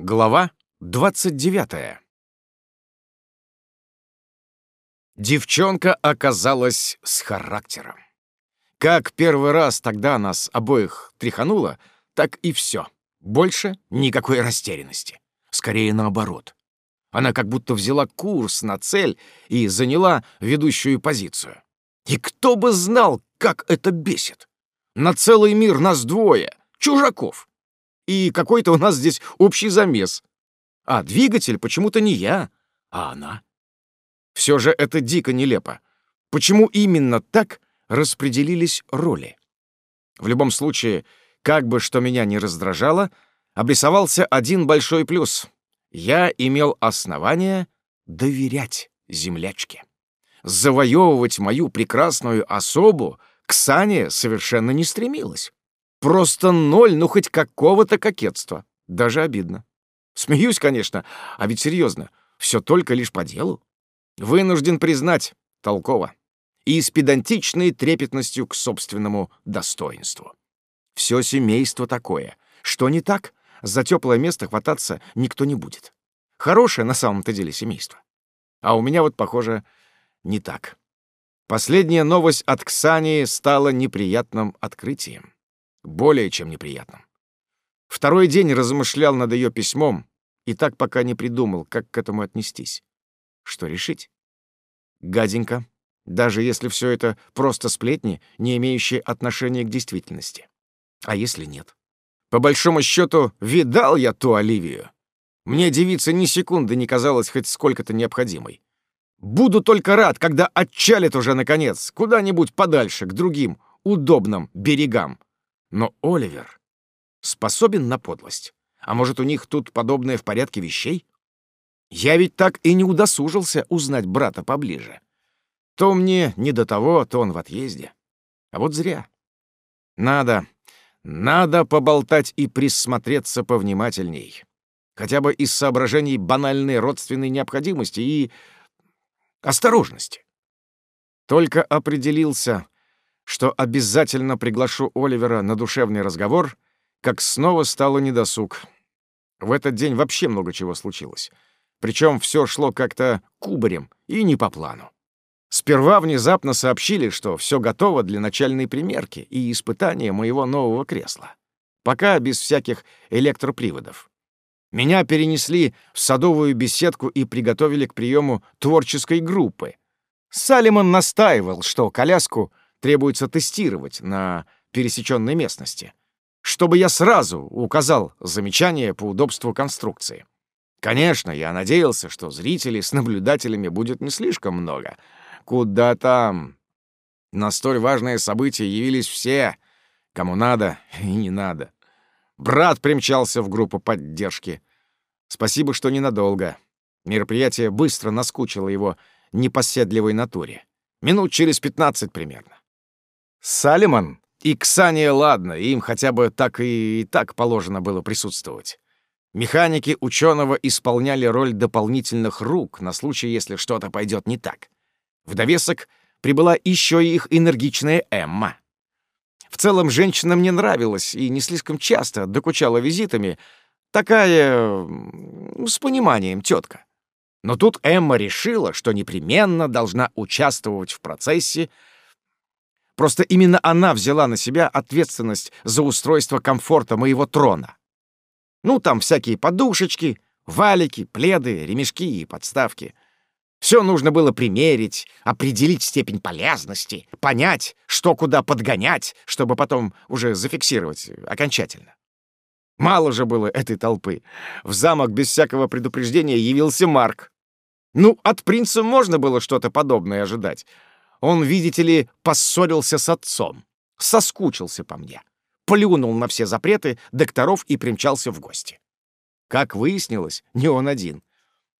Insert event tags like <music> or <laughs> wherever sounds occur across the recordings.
Глава 29. Девчонка оказалась с характером. Как первый раз тогда нас обоих тряхануло, так и все. Больше никакой растерянности. Скорее наоборот. Она как будто взяла курс на цель и заняла ведущую позицию. И кто бы знал, как это бесит. На целый мир нас двое, чужаков и какой-то у нас здесь общий замес. А двигатель почему-то не я, а она. Все же это дико нелепо. Почему именно так распределились роли? В любом случае, как бы что меня не раздражало, обрисовался один большой плюс. Я имел основание доверять землячке. Завоевывать мою прекрасную особу Ксания совершенно не стремилась. Просто ноль, ну хоть какого-то кокетства. Даже обидно. Смеюсь, конечно, а ведь серьезно, все только лишь по делу. Вынужден признать, толково. И с педантичной трепетностью к собственному достоинству. Все семейство такое. Что не так, за теплое место хвататься никто не будет. Хорошее на самом-то деле семейство. А у меня вот, похоже, не так. Последняя новость от Ксании стала неприятным открытием более чем неприятным. Второй день размышлял над ее письмом и так пока не придумал, как к этому отнестись. Что решить? Гаденько, даже если все это просто сплетни, не имеющие отношения к действительности. А если нет? По большому счету, видал я ту Оливию. Мне девица ни секунды не казалась хоть сколько-то необходимой. Буду только рад, когда отчалит уже, наконец, куда-нибудь подальше, к другим, удобным берегам, но Оливер способен на подлость. А может, у них тут подобное в порядке вещей? Я ведь так и не удосужился узнать брата поближе. То мне не до того, то он в отъезде. А вот зря. Надо, надо поболтать и присмотреться повнимательней. Хотя бы из соображений банальной родственной необходимости и осторожности. Только определился, что обязательно приглашу Оливера на душевный разговор, как снова стало недосуг. В этот день вообще много чего случилось. Причем все шло как-то кубарем и не по плану. Сперва внезапно сообщили, что все готово для начальной примерки и испытания моего нового кресла. Пока без всяких электроприводов. Меня перенесли в садовую беседку и приготовили к приему творческой группы. Салимон настаивал, что коляску требуется тестировать на пересеченной местности, чтобы я сразу указал замечание по удобству конструкции. Конечно, я надеялся, что зрителей с наблюдателями будет не слишком много. Куда там? На столь важное событие явились все, кому надо <laughs> и не надо. Брат примчался в группу поддержки. Спасибо, что ненадолго. Мероприятие быстро наскучило его непоседливой натуре. Минут через пятнадцать примерно. Салиман и Ксания ладно, им хотя бы так и, и так положено было присутствовать. Механики ученого исполняли роль дополнительных рук на случай, если что-то пойдет не так. В довесок прибыла еще и их энергичная Эмма. В целом, женщина мне нравилась и не слишком часто докучала визитами. Такая... с пониманием тетка. Но тут Эмма решила, что непременно должна участвовать в процессе, Просто именно она взяла на себя ответственность за устройство комфорта моего трона. Ну, там всякие подушечки, валики, пледы, ремешки и подставки. Все нужно было примерить, определить степень полезности, понять, что куда подгонять, чтобы потом уже зафиксировать окончательно. Мало же было этой толпы. В замок без всякого предупреждения явился Марк. Ну, от принца можно было что-то подобное ожидать, он, видите ли, поссорился с отцом, соскучился по мне, плюнул на все запреты докторов и примчался в гости. Как выяснилось, не он один.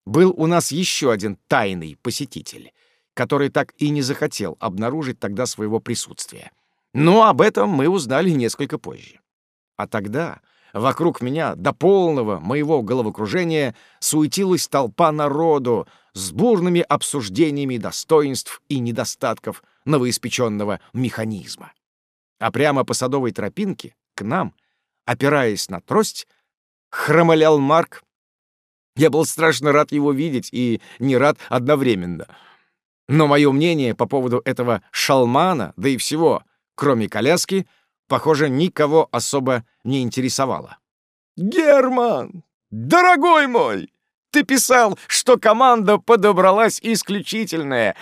Был у нас еще один тайный посетитель, который так и не захотел обнаружить тогда своего присутствия. Но об этом мы узнали несколько позже. А тогда вокруг меня до полного моего головокружения суетилась толпа народу, с бурными обсуждениями достоинств и недостатков новоиспеченного механизма. А прямо по садовой тропинке к нам, опираясь на трость, хромолял Марк Я был страшно рад его видеть и не рад одновременно. Но мое мнение по поводу этого шалмана, да и всего, кроме коляски, похоже, никого особо не интересовало. «Герман, дорогой мой, ты писал, что команда подобралась исключительная,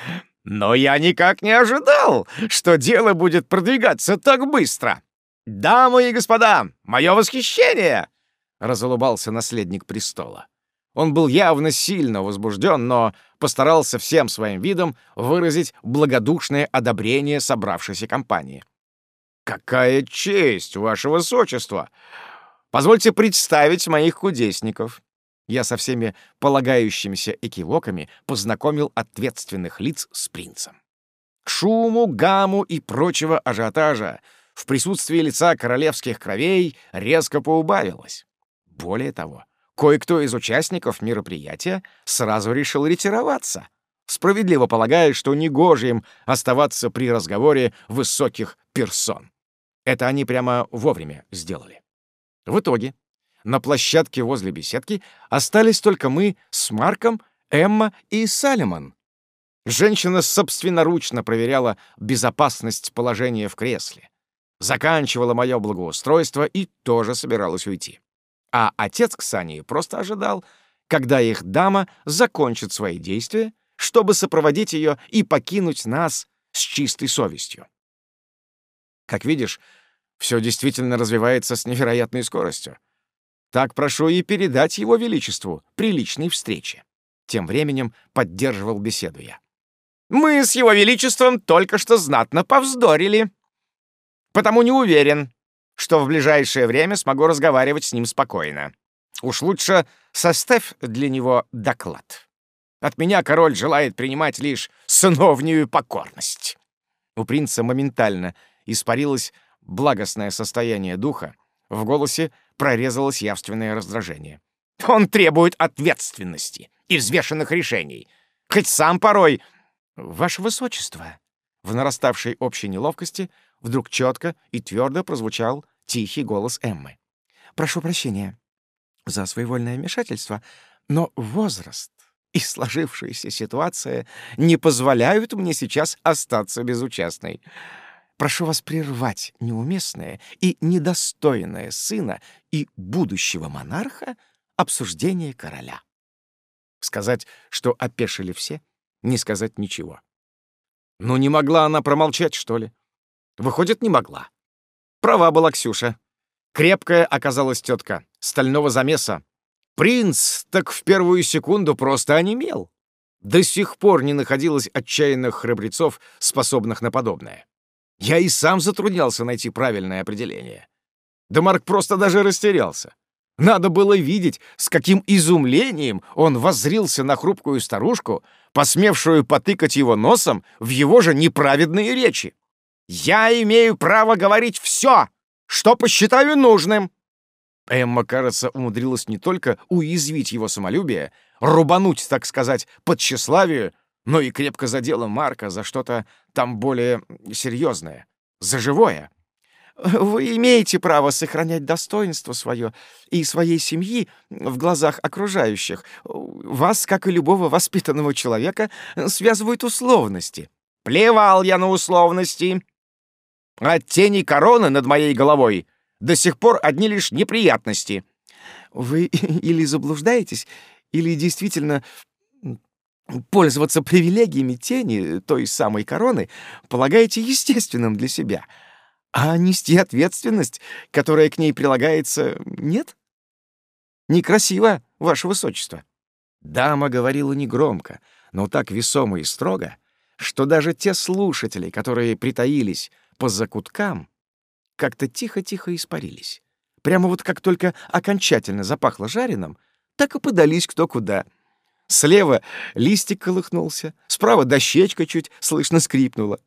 но я никак не ожидал, что дело будет продвигаться так быстро. Дамы и господа, мое восхищение!» — разулыбался наследник престола. Он был явно сильно возбужден, но постарался всем своим видом выразить благодушное одобрение собравшейся компании. «Какая честь, ваше высочество! Позвольте представить моих кудесников». Я со всеми полагающимися экивоками познакомил ответственных лиц с принцем. К шуму, гаму и прочего ажиотажа в присутствии лица королевских кровей резко поубавилось. Более того, Кое-кто из участников мероприятия сразу решил ретироваться, справедливо полагая, что негоже им оставаться при разговоре высоких персон. Это они прямо вовремя сделали. В итоге на площадке возле беседки остались только мы с Марком, Эмма и Салемон. Женщина собственноручно проверяла безопасность положения в кресле, заканчивала мое благоустройство и тоже собиралась уйти. А отец Ксании просто ожидал, когда их дама закончит свои действия, чтобы сопроводить ее и покинуть нас с чистой совестью. Как видишь, все действительно развивается с невероятной скоростью. Так прошу и передать его величеству при личной встрече. Тем временем поддерживал беседу я. Мы с его величеством только что знатно повздорили. Потому не уверен, что в ближайшее время смогу разговаривать с ним спокойно. Уж лучше составь для него доклад. От меня король желает принимать лишь сыновнюю покорность». У принца моментально испарилось благостное состояние духа, в голосе прорезалось явственное раздражение. «Он требует ответственности и взвешенных решений, хоть сам порой...» «Ваше высочество!» В нараставшей общей неловкости вдруг четко и твердо прозвучал тихий голос Эммы. «Прошу прощения за своевольное вмешательство, но возраст и сложившаяся ситуация не позволяют мне сейчас остаться безучастной. Прошу вас прервать неуместное и недостойное сына и будущего монарха обсуждение короля». Сказать, что опешили все, не сказать ничего. Ну, не могла она промолчать, что ли? Выходит, не могла. Права была Ксюша. Крепкая оказалась тетка, стального замеса. Принц так в первую секунду просто онемел. До сих пор не находилось отчаянных храбрецов, способных на подобное. Я и сам затруднялся найти правильное определение. Да Марк просто даже растерялся. Надо было видеть, с каким изумлением он воззрился на хрупкую старушку, посмевшую потыкать его носом в его же неправедные речи. Я имею право говорить все, что посчитаю нужным. Эмма, кажется, умудрилась не только уязвить его самолюбие, рубануть, так сказать, под тщеславие, но и крепко задела Марка за что-то там более серьезное, за живое. Вы имеете право сохранять достоинство свое и своей семьи в глазах окружающих. Вас, как и любого воспитанного человека, связывают условности. Плевал я на условности. От тени короны над моей головой до сих пор одни лишь неприятности. Вы <laughs> или заблуждаетесь, или действительно пользоваться привилегиями тени, той самой короны, полагаете естественным для себя, а нести ответственность, которая к ней прилагается, нет? Некрасиво, ваше высочество. Дама говорила негромко, но так весомо и строго, что даже те слушатели, которые притаились по закуткам как-то тихо-тихо испарились. Прямо вот как только окончательно запахло жареным, так и подались кто куда. Слева листик колыхнулся, справа дощечка чуть слышно скрипнула.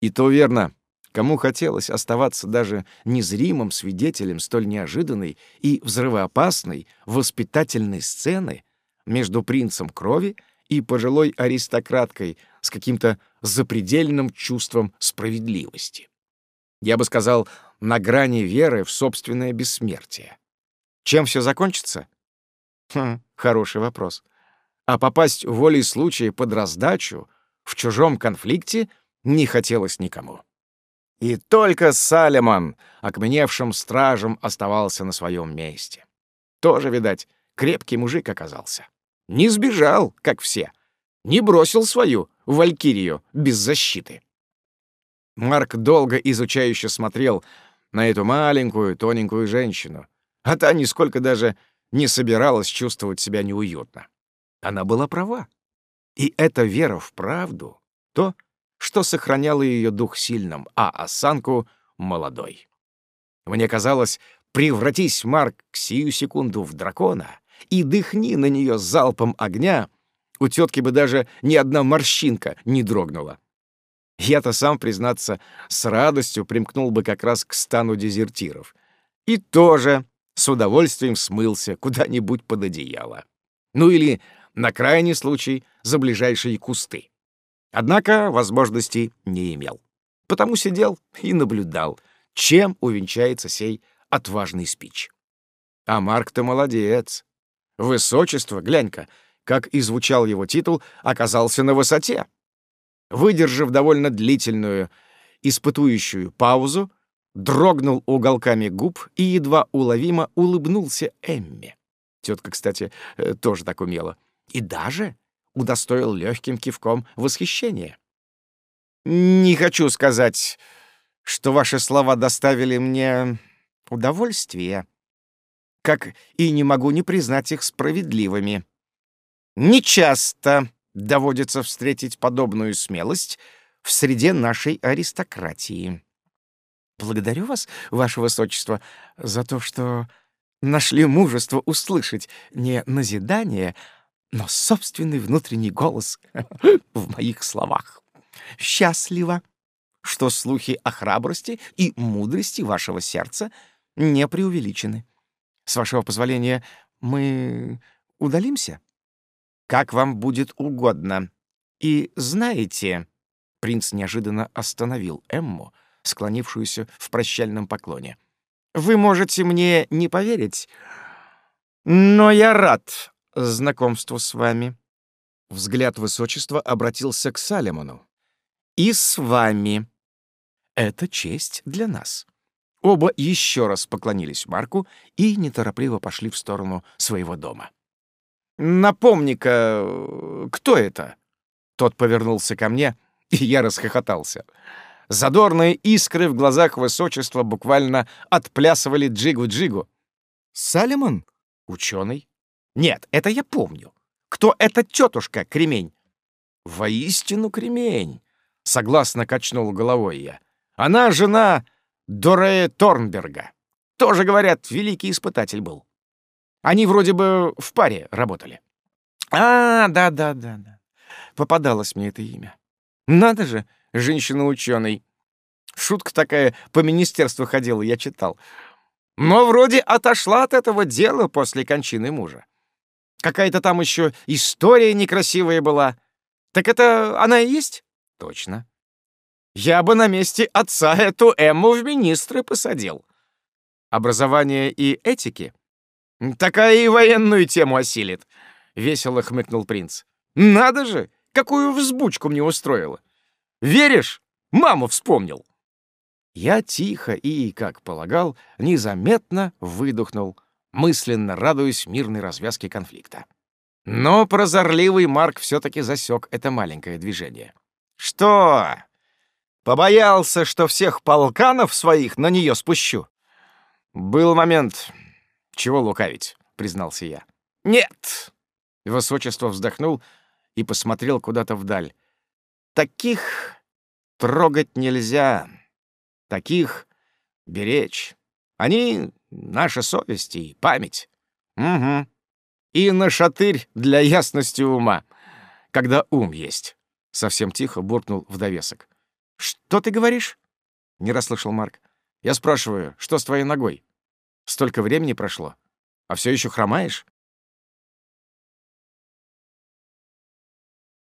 И то верно, кому хотелось оставаться даже незримым свидетелем столь неожиданной и взрывоопасной воспитательной сцены между принцем крови и пожилой аристократкой с каким-то запредельным чувством справедливости. Я бы сказал, на грани веры в собственное бессмертие. Чем все закончится? Хм, хороший вопрос. А попасть волей случая под раздачу в чужом конфликте не хотелось никому. И только Салемон, окменевшим стражем, оставался на своем месте. Тоже, видать, крепкий мужик оказался. Не сбежал, как все, не бросил свою валькирию без защиты. Марк долго изучающе смотрел на эту маленькую, тоненькую женщину, а та нисколько даже не собиралась чувствовать себя неуютно. Она была права. И эта вера в правду — то, что сохраняло ее дух сильным, а осанку — молодой. Мне казалось, превратись Марк к сию секунду в дракона и дыхни на нее залпом огня, у тетки бы даже ни одна морщинка не дрогнула. Я-то сам, признаться, с радостью примкнул бы как раз к стану дезертиров. И тоже с удовольствием смылся куда-нибудь под одеяло. Ну или, на крайний случай, за ближайшие кусты. Однако возможностей не имел. Потому сидел и наблюдал, чем увенчается сей отважный спич. А Марк-то молодец. Высочество, глянь-ка, как и звучал его титул, оказался на высоте. Выдержав довольно длительную, испытующую паузу, дрогнул уголками губ и едва уловимо улыбнулся Эмме. Тетка, кстати, э, тоже так умела. И даже удостоил легким кивком восхищения. «Не хочу сказать, что ваши слова доставили мне удовольствие, как и не могу не признать их справедливыми. Нечасто доводится встретить подобную смелость в среде нашей аристократии. Благодарю вас, ваше высочество, за то, что нашли мужество услышать не назидание, но собственный внутренний голос <laughs> в моих словах. Счастливо, что слухи о храбрости и мудрости вашего сердца не преувеличены. С вашего позволения, мы удалимся? Как вам будет угодно. И знаете, принц неожиданно остановил Эмму, склонившуюся в прощальном поклоне. Вы можете мне не поверить, но я рад знакомству с вами. Взгляд высочества обратился к Салемону. И с вами. Это честь для нас. Оба еще раз поклонились Марку и неторопливо пошли в сторону своего дома. «Напомни-ка, кто это?» Тот повернулся ко мне, и я расхохотался. Задорные искры в глазах высочества буквально отплясывали джигу-джигу. «Салемон? Ученый?» «Нет, это я помню. Кто эта тетушка, кремень?» «Воистину кремень», — согласно качнул головой я. «Она жена Дорея Торнберга. Тоже, говорят, великий испытатель был. Они вроде бы в паре работали. А, да-да-да-да. Попадалось мне это имя. Надо же, женщина-ученый. Шутка такая по министерству ходила, я читал. Но вроде отошла от этого дела после кончины мужа. Какая-то там еще история некрасивая была. Так это она и есть? Точно. Я бы на месте отца эту Эмму в министры посадил. Образование и этики? Такая и военную тему осилит. Весело хмыкнул принц. Надо же, какую взбучку мне устроила. Веришь? Маму вспомнил. Я тихо и, как полагал, незаметно выдохнул, мысленно радуясь мирной развязке конфликта. Но прозорливый Марк все-таки засек это маленькое движение. «Что? Побоялся, что всех полканов своих на нее спущу. Был момент, чего лукавить, признался я. Нет! Высочество вздохнул и посмотрел куда-то вдаль. Таких трогать нельзя. Таких беречь. Они — наша совесть и память. Угу. И на шатырь для ясности ума, когда ум есть. Совсем тихо буркнул в довесок. «Что ты говоришь?» — не расслышал Марк. «Я спрашиваю, что с твоей ногой? Столько времени прошло, а все еще хромаешь?»